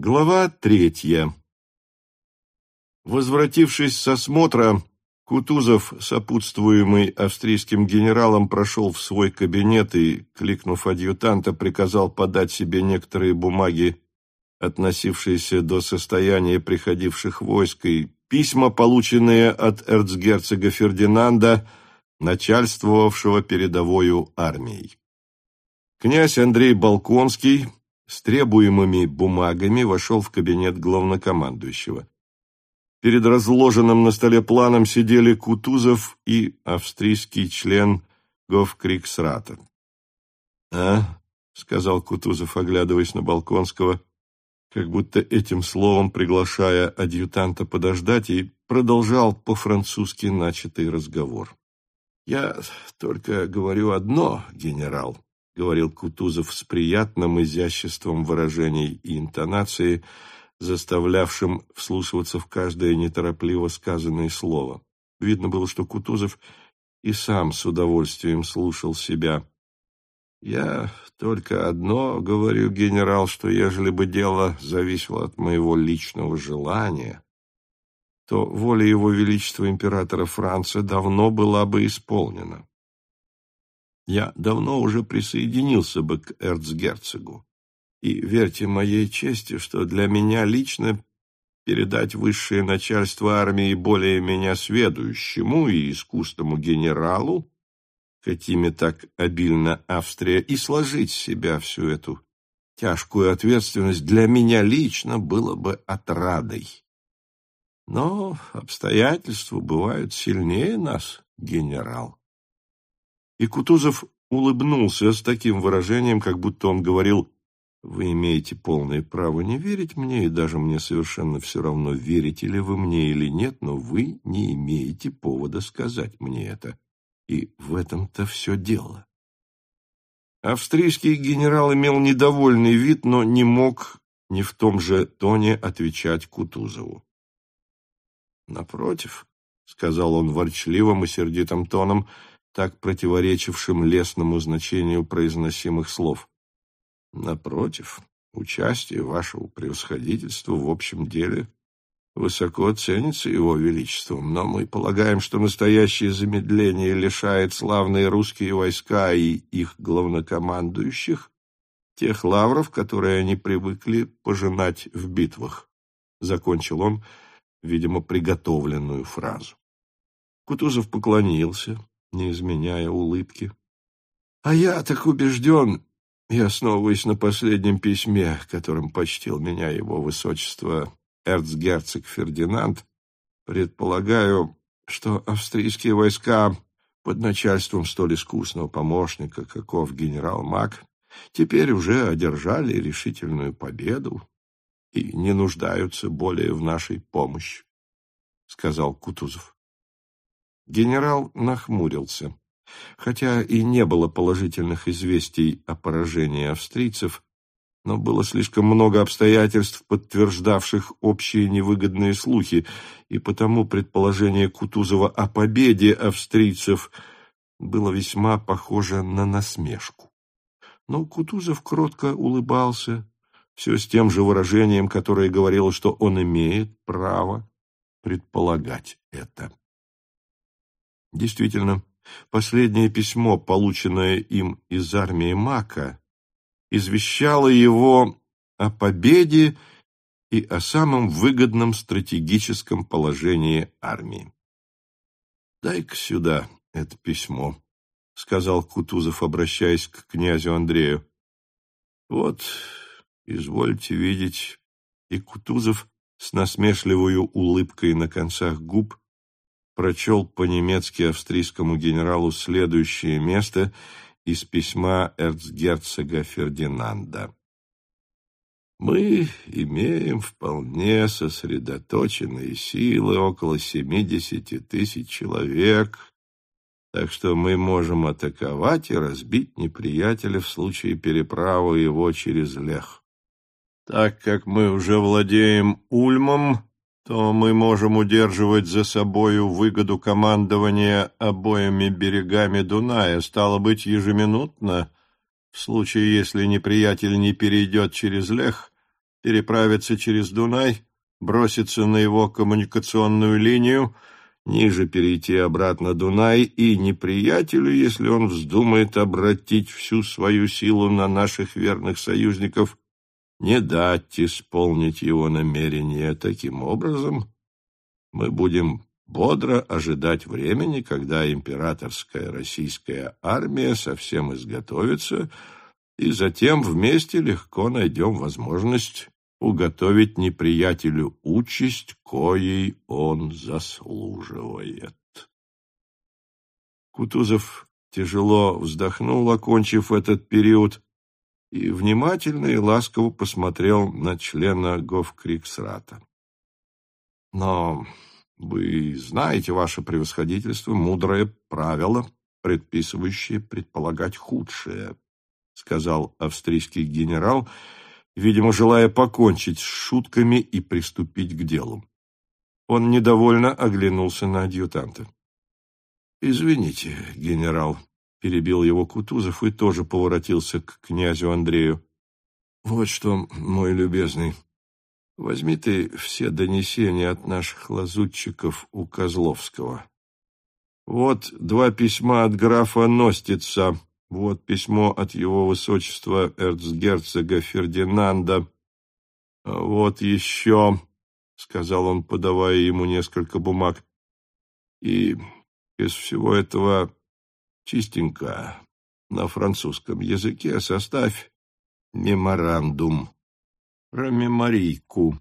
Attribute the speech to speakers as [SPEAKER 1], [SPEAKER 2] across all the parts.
[SPEAKER 1] Глава третья. Возвратившись с осмотра, Кутузов, сопутствуемый австрийским генералом, прошел в свой кабинет и, кликнув адъютанта, приказал подать себе некоторые бумаги, относившиеся до состояния приходивших войск, и письма, полученные от эрцгерцога Фердинанда, начальствовавшего передовою армией. Князь Андрей Балконский с требуемыми бумагами вошел в кабинет главнокомандующего. Перед разложенным на столе планом сидели Кутузов и австрийский член Гофкриксрата. «А?» — сказал Кутузов, оглядываясь на Балконского, как будто этим словом приглашая адъютанта подождать, и продолжал по-французски начатый разговор. «Я только говорю одно, генерал», — говорил Кутузов с приятным изяществом выражений и интонации, — заставлявшим вслушиваться в каждое неторопливо сказанное слово. Видно было, что Кутузов и сам с удовольствием слушал себя. «Я только одно говорю, генерал, что ежели бы дело зависело от моего личного желания, то воля его величества императора Франца давно была бы исполнена. Я давно уже присоединился бы к эрцгерцогу. И верьте моей чести, что для меня лично передать высшее начальство армии более меня сведущему и искусному генералу, какими так обильно Австрия, и сложить с себя всю эту тяжкую ответственность для меня лично было бы отрадой. Но обстоятельства бывают сильнее нас, генерал. И Кутузов улыбнулся с таким выражением, как будто он говорил вы имеете полное право не верить мне, и даже мне совершенно все равно, верите ли вы мне или нет, но вы не имеете повода сказать мне это. И в этом-то все дело. Австрийский генерал имел недовольный вид, но не мог ни в том же тоне отвечать Кутузову. «Напротив», — сказал он ворчливым и сердитым тоном, так противоречившим лесному значению произносимых слов, Напротив, участие вашего превосходительства в общем деле высоко ценится его величеством, но мы полагаем, что настоящее замедление лишает славные русские войска и их главнокомандующих тех лавров, которые они привыкли пожинать в битвах. Закончил он, видимо, приготовленную фразу. Кутузов поклонился, не изменяя улыбки. — А я так убежден, и, основываясь на последнем письме, которым почтил меня его высочество эрцгерцог Фердинанд, предполагаю, что австрийские войска под начальством столь искусного помощника, каков генерал Мак, теперь уже одержали решительную победу и не нуждаются более в нашей помощи, — сказал Кутузов. Генерал нахмурился. Хотя и не было положительных известий о поражении австрийцев, но было слишком много обстоятельств, подтверждавших общие невыгодные слухи, и потому предположение Кутузова о победе австрийцев было весьма похоже на насмешку. Но Кутузов кротко улыбался, все с тем же выражением, которое говорило, что он имеет право предполагать это. Действительно, Последнее письмо, полученное им из армии Мака, извещало его о победе и о самом выгодном стратегическом положении армии. «Дай-ка сюда это письмо», — сказал Кутузов, обращаясь к князю Андрею. «Вот, извольте видеть». И Кутузов с насмешливой улыбкой на концах губ прочел по-немецки австрийскому генералу следующее место из письма эрцгерцога Фердинанда. Мы имеем вполне сосредоточенные силы, около семидесяти тысяч человек, так что мы можем атаковать и разбить неприятеля в случае переправы его через Лех. Так как мы уже владеем Ульмом, то мы можем удерживать за собою выгоду командования обоими берегами Дуная, стало быть, ежеминутно, в случае, если неприятель не перейдет через Лех, переправиться через Дунай, броситься на его коммуникационную линию, ниже перейти обратно Дунай и неприятелю, если он вздумает обратить всю свою силу на наших верных союзников, не дать исполнить его намерения. Таким образом, мы будем бодро ожидать времени, когда императорская российская армия совсем изготовится, и затем вместе легко найдем возможность уготовить неприятелю участь, коей он заслуживает. Кутузов тяжело вздохнул, окончив этот период, и внимательно и ласково посмотрел на члена Гофкриксрата. Но вы знаете, ваше превосходительство, мудрое правило, предписывающее предполагать худшее, сказал австрийский генерал, видимо, желая покончить с шутками и приступить к делу. Он недовольно оглянулся на адъютанта. «Извините, генерал», — перебил его Кутузов и тоже поворотился к князю Андрею. «Вот что, мой любезный, возьми ты все донесения от наших лазутчиков у Козловского. Вот два письма от графа Ностица, вот письмо от его высочества эрцгерцога Фердинанда. А вот еще, — сказал он, подавая ему несколько бумаг, — и из всего этого чистенько на французском языке составь меморандум, промеморийку,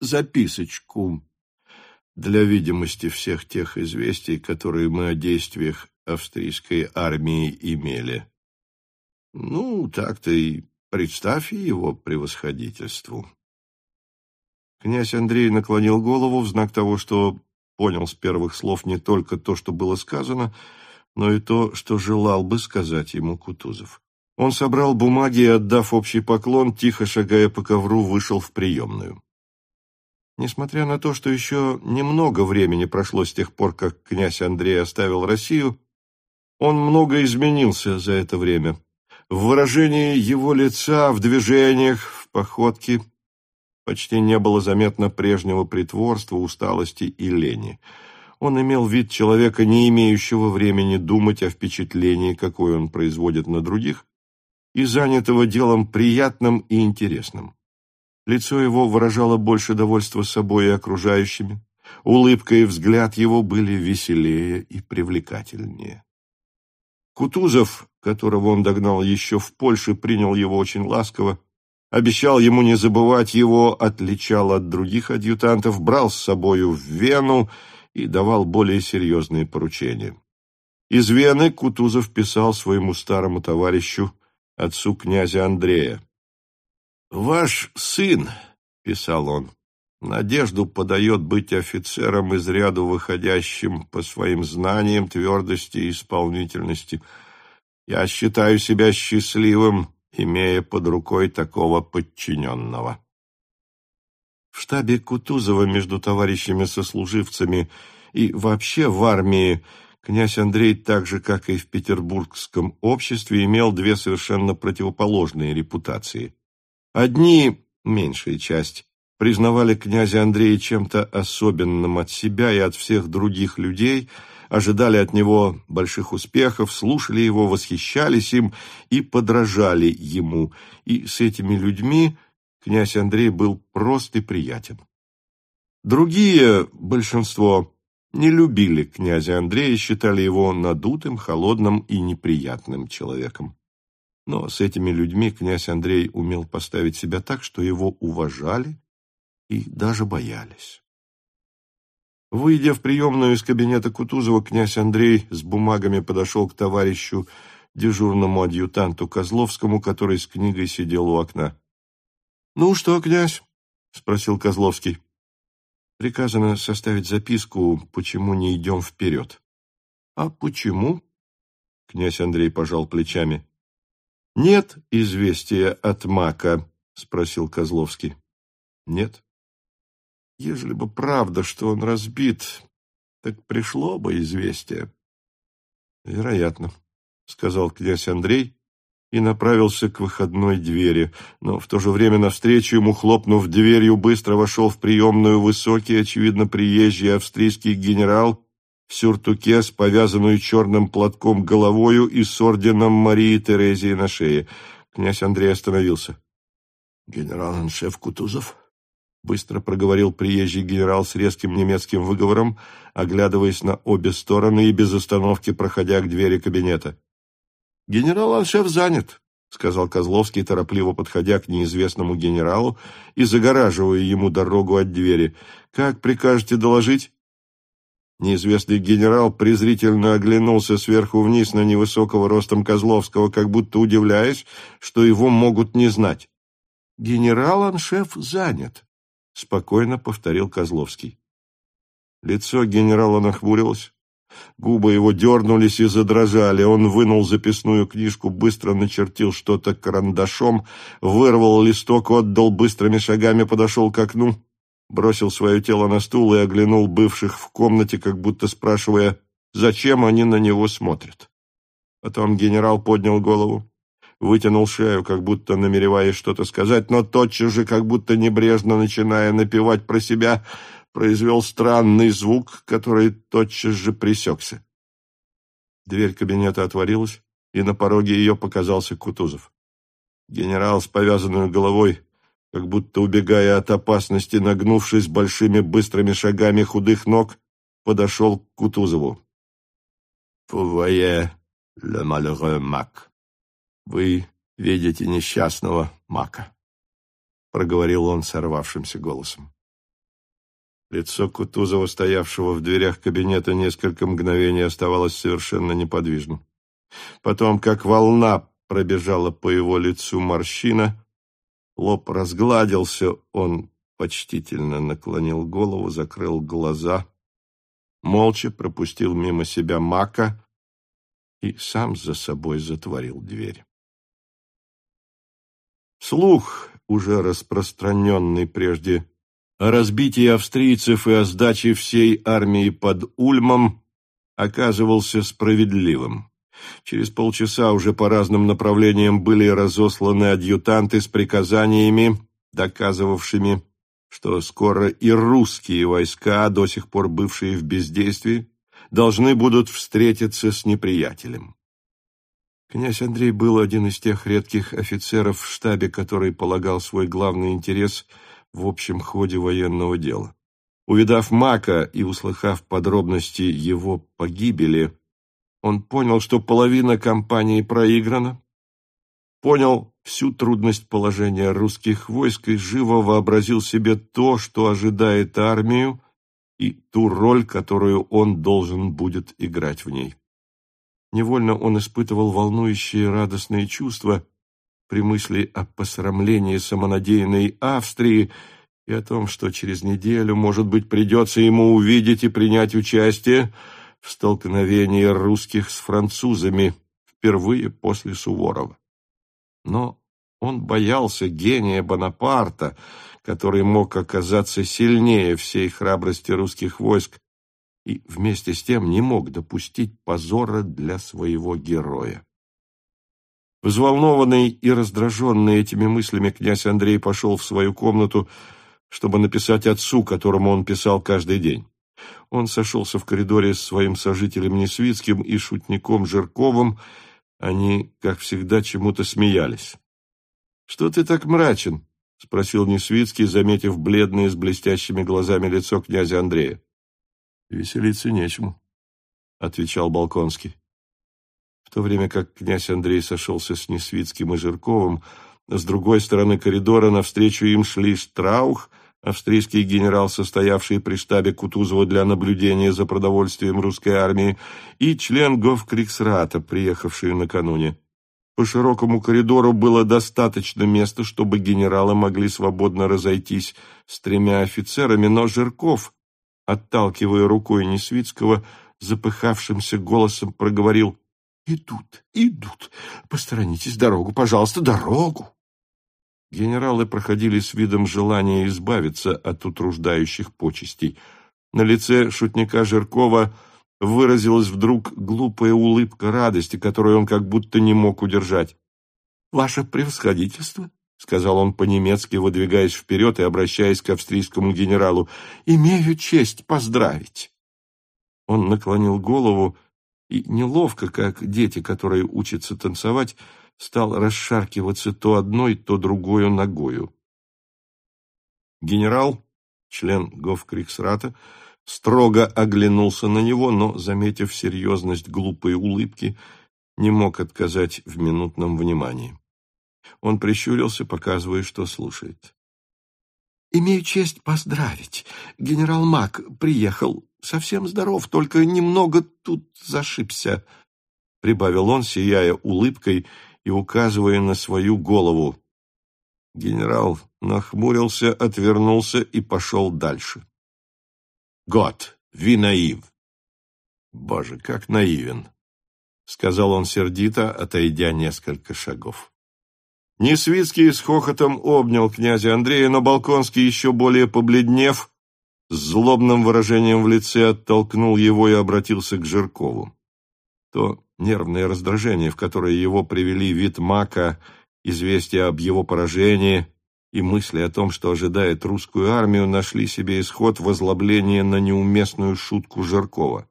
[SPEAKER 1] записочку для видимости всех тех известий, которые мы о действиях австрийской армии имели. Ну, так-то и представь его превосходительству. Князь Андрей наклонил голову в знак того, что понял с первых слов не только то, что было сказано, но и то, что желал бы сказать ему Кутузов. Он собрал бумаги и, отдав общий поклон, тихо шагая по ковру, вышел в приемную. Несмотря на то, что еще немного времени прошло с тех пор, как князь Андрей оставил Россию, он много изменился за это время. В выражении его лица, в движениях, в походке почти не было заметно прежнего притворства, усталости и лени. Он имел вид человека, не имеющего времени думать о впечатлении, какое он производит на других, и занятого делом приятным и интересным. Лицо его выражало больше довольства собой и окружающими, улыбка и взгляд его были веселее и привлекательнее. Кутузов, которого он догнал еще в Польше, принял его очень ласково, обещал ему не забывать его, отличал от других адъютантов, брал с собою в Вену и давал более серьезные поручения. Из Вены Кутузов писал своему старому товарищу, отцу князя Андрея. «Ваш сын, — писал он, — надежду подает быть офицером из ряду выходящим по своим знаниям, твердости и исполнительности. Я считаю себя счастливым, имея под рукой такого подчиненного». В штабе Кутузова между товарищами-сослуживцами и вообще в армии князь Андрей, так же, как и в петербургском обществе, имел две совершенно противоположные репутации. Одни, меньшая часть, признавали князя Андрея чем-то особенным от себя и от всех других людей, ожидали от него больших успехов, слушали его, восхищались им и подражали ему, и с этими людьми князь Андрей был прост и приятен. Другие, большинство, не любили князя Андрея, считали его надутым, холодным и неприятным человеком. Но с этими людьми князь Андрей умел поставить себя так, что его уважали и даже боялись. Выйдя в приемную из кабинета Кутузова, князь Андрей с бумагами подошел к товарищу, дежурному адъютанту Козловскому, который с книгой сидел у окна. — Ну что, князь? — спросил Козловский. Приказано составить записку, почему не идем вперед. — А почему? — князь Андрей пожал плечами. — Нет известия от Мака? — спросил Козловский. — Нет. — Ежели бы правда, что он разбит, так пришло бы известие. — Вероятно, — сказал князь Андрей и направился к выходной двери, но в то же время навстречу ему, хлопнув дверью, быстро вошел в приемную высокий, очевидно, приезжий австрийский генерал в сюртуке с повязанную черным платком головою и с орденом Марии Терезии на шее. Князь Андрей остановился.
[SPEAKER 2] «Генерал-аншеф Кутузов?»
[SPEAKER 1] — быстро проговорил приезжий генерал с резким немецким выговором, оглядываясь на обе стороны и без остановки проходя к двери кабинета.
[SPEAKER 2] «Генерал-аншеф занят», — сказал Козловский, торопливо подходя к неизвестному генералу и загораживая ему дорогу от двери. «Как прикажете доложить?»
[SPEAKER 1] Неизвестный генерал презрительно оглянулся сверху вниз на невысокого ростом Козловского, как будто удивляясь, что его могут не знать.
[SPEAKER 2] «Генерал-аншеф занят», — спокойно повторил Козловский.
[SPEAKER 1] Лицо генерала нахмурилось. Губы его дернулись и задрожали. Он вынул записную книжку, быстро начертил что-то карандашом, вырвал листок, отдал быстрыми шагами, подошел к окну, бросил свое тело на стул и оглянул бывших в комнате, как будто спрашивая, зачем они на него смотрят. Потом генерал поднял голову, вытянул шею, как будто намереваясь что-то сказать, но тотчас же, как будто небрежно начиная напевать про себя, произвел странный звук, который тотчас же пресекся. Дверь кабинета отворилась, и на пороге ее показался Кутузов. Генерал с повязанной головой, как будто убегая от опасности, нагнувшись большими быстрыми шагами худых ног, подошел к Кутузову.
[SPEAKER 2] «Vous voyez le malheureux Mac»,
[SPEAKER 1] «Вы видите несчастного мака», — проговорил он сорвавшимся голосом. Лицо Кутузова, стоявшего в дверях кабинета, несколько мгновений оставалось совершенно неподвижным. Потом, как волна, пробежала по его лицу морщина, лоб разгладился, он почтительно наклонил голову, закрыл глаза, молча пропустил мимо себя мака и сам за собой затворил дверь. Слух, уже распространенный прежде о разбитии австрийцев и о сдаче всей армии под Ульмом, оказывался справедливым. Через полчаса уже по разным направлениям были разосланы адъютанты с приказаниями, доказывавшими, что скоро и русские войска, до сих пор бывшие в бездействии, должны будут встретиться с неприятелем. Князь Андрей был один из тех редких офицеров в штабе, который полагал свой главный интерес в общем ходе военного дела. Увидав Мака и услыхав подробности его погибели, он понял, что половина кампании проиграна, понял всю трудность положения русских войск и живо вообразил себе то, что ожидает армию, и ту роль, которую он должен будет играть в ней. Невольно он испытывал волнующие радостные чувства при мысли о посрамлении самонадеянной Австрии и о том, что через неделю, может быть, придется ему увидеть и принять участие в столкновении русских с французами впервые после Суворова. Но он боялся гения Бонапарта, который мог оказаться сильнее всей храбрости русских войск, и вместе с тем не мог допустить позора для своего героя. Взволнованный и раздраженный этими мыслями князь Андрей пошел в свою комнату, чтобы написать отцу, которому он писал каждый день. Он сошелся в коридоре с своим сожителем Несвицким и шутником Жирковым. Они, как всегда, чему-то смеялись. — Что ты так мрачен? — спросил Несвицкий, заметив бледное с блестящими глазами лицо князя Андрея. Веселиться нечему, — отвечал Балконский. То время как князь Андрей сошелся с Несвицким и Жирковым, с другой стороны коридора навстречу им шли Штраух, австрийский генерал, состоявший при штабе Кутузова для наблюдения за продовольствием русской армии, и член Гофкриксрата, приехавший накануне. По широкому коридору было достаточно места, чтобы генералы могли свободно разойтись с тремя офицерами, но Жирков отталкивая рукой Несвицкого, запыхавшимся голосом проговорил «Идут, идут, посторонитесь дорогу, пожалуйста, дорогу!» Генералы проходили с видом желания избавиться от утруждающих почестей. На лице шутника Жиркова выразилась вдруг глупая улыбка радости, которую он как будто не мог удержать.
[SPEAKER 2] ваше превосходительство, — сказал он по-немецки, выдвигаясь вперед и обращаясь к австрийскому генералу, — имею честь поздравить. Он наклонил голову и, неловко, как дети, которые учатся танцевать, стал расшаркиваться то одной, то другой ногою. Генерал, член Гофкриксрата, строго оглянулся на него, но, заметив серьезность глупой улыбки, не мог отказать в минутном внимании. Он прищурился, показывая, что слушает. «Имею честь поздравить. Генерал Мак приехал. Совсем здоров, только немного тут зашибся», — прибавил он, сияя улыбкой и указывая на свою голову. Генерал нахмурился, отвернулся и пошел дальше. «Год, ви наив!» «Боже, как наивен!» — сказал он сердито, отойдя несколько шагов. Несвицкий с хохотом обнял князя Андрея, но Балконский, еще более побледнев, злобным выражением в лице оттолкнул его и обратился к Жиркову. То нервное раздражение, в которое его привели вид мака, известие об его поражении и мысли о том, что ожидает русскую армию, нашли себе исход возлобления на неуместную шутку Жиркова.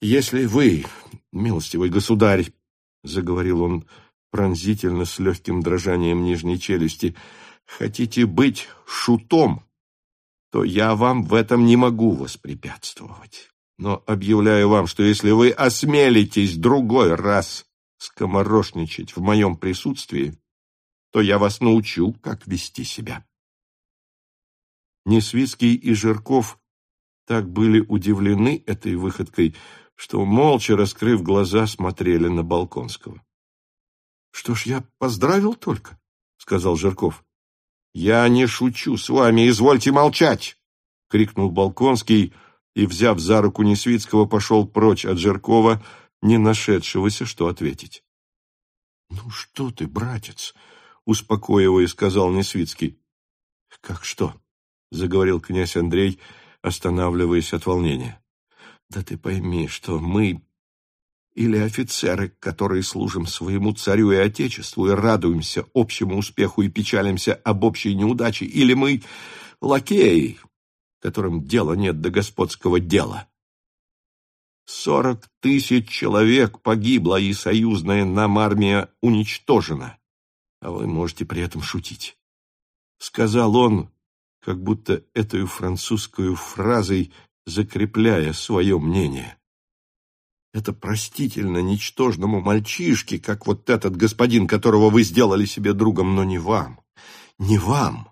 [SPEAKER 2] «Если вы, милостивый государь, — заговорил он пронзительно с легким дрожанием нижней челюсти, — хотите быть шутом, то я вам в этом не могу воспрепятствовать. Но объявляю вам, что если вы осмелитесь другой раз скоморошничать в моем присутствии, то я вас научу, как вести себя. Несвицкий и Жирков так были удивлены этой выходкой, что, молча раскрыв глаза, смотрели на Балконского. — Что ж, я поздравил только, — сказал Жирков. — Я не шучу с вами, извольте молчать! — крикнул Балконский и, взяв за руку Несвицкого, пошел прочь от Жиркова, не нашедшегося, что ответить. — Ну что ты, братец? — успокоивая, сказал Несвицкий. — Как что? — заговорил князь Андрей, останавливаясь от волнения. — Да ты пойми, что мы или офицеры, которые служим своему царю и отечеству и радуемся общему успеху и печалимся об общей неудаче, или мы лакеи, которым дела нет до господского дела. Сорок тысяч человек погибло, и союзная нам армия уничтожена а вы можете при этом шутить. Сказал он, как будто этой французскую фразой закрепляя свое мнение. Это простительно ничтожному мальчишке, как вот этот господин, которого вы сделали себе другом, но не вам, не вам.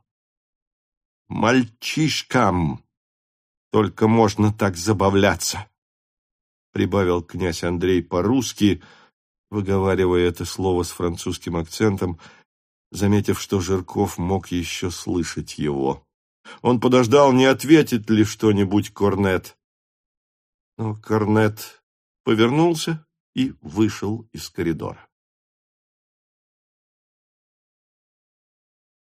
[SPEAKER 2] Мальчишкам только можно так забавляться, прибавил князь Андрей по-русски, выговаривая это слово с французским акцентом, заметив, что Жирков мог еще слышать его. Он подождал, не ответит ли что-нибудь Корнет. Но Корнет повернулся и вышел из коридора.